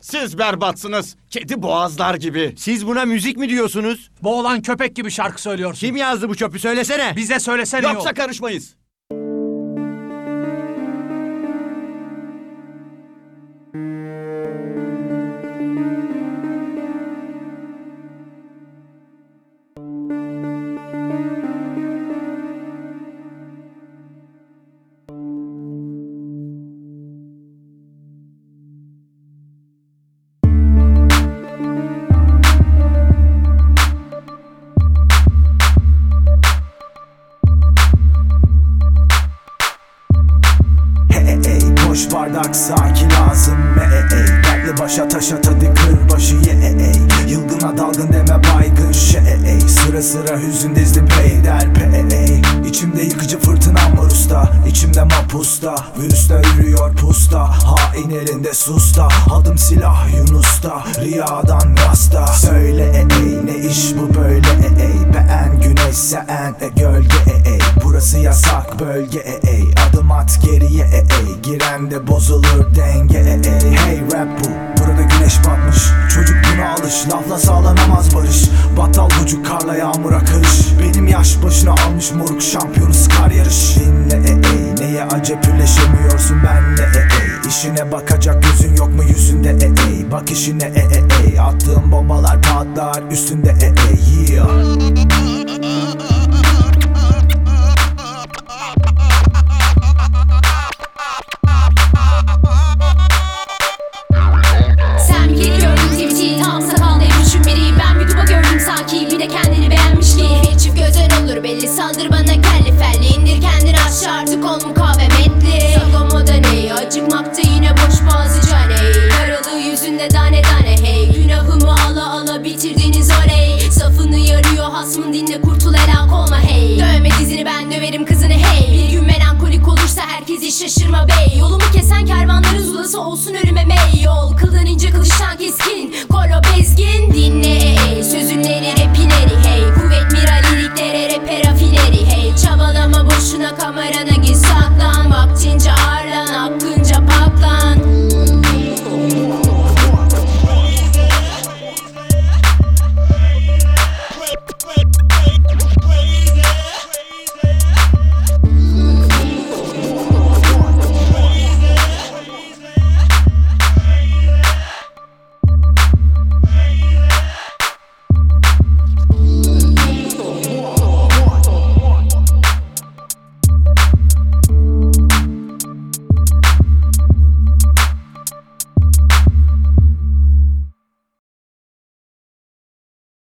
Siz berbatsınız. Kedi boğazlar gibi. Siz buna müzik mi diyorsunuz? Boğulan köpek gibi şarkı söylüyorsun. Kim yazdı bu çöpü söylesene. Bize söylesene Yoksa yok. karışmayız. Bardak sakin lazım Me hey hey dertli başa taş at hadi kır başı ye hey hey Yılgına dalgın deme baygın. Şey hey hey Sıra sıra hüzün dizdim peyder pe hey hey İçimde yıkıcı fırtınam var usta. İçimde mapusta. Virüsler yürüyor pusta. Hain elinde susta. Aldım silah Yunus'ta. Riyadan rasta yasak. Bölge hey hey Adım at geriye hey hey Giren de bozulur denge hey hey Hey rap bu. Burada güneş batmış. Çocuk buna alış. Lafla sağlanamaz barış. Battal bucuk karla yağmura karış Benim yaş başına almış moruk şampiyonuz kar yarış. Dinle e ey Neye acepleşemiyorsun benle e ey İşine bakacak gözün yok mu yüzünde e ey Bak işine e e ey Attığım bombalar patlar üstünde e ey yeah. Saldır bana kelli felli indir kendini aşağı. Artık ol mukavemetli. Sagomoda ney Acıkmakta yine boş boğazı caney Yaralı yüzünde tane tane hey. Günahımı ala ala bitirdiniz oley. Safını yarıyor hasmın dinle kurtul helak olma hey. Dövme dizini ben döverim kızını hey. Bir gün melankolik olursa herkesi şaşırma bey. Yolumu kesen kervanların zulası olsun ölüme mey. Yol kıldan ince kılıçtan keskin. Kolo bezgin dinle Kamerana git saklan. Vaktince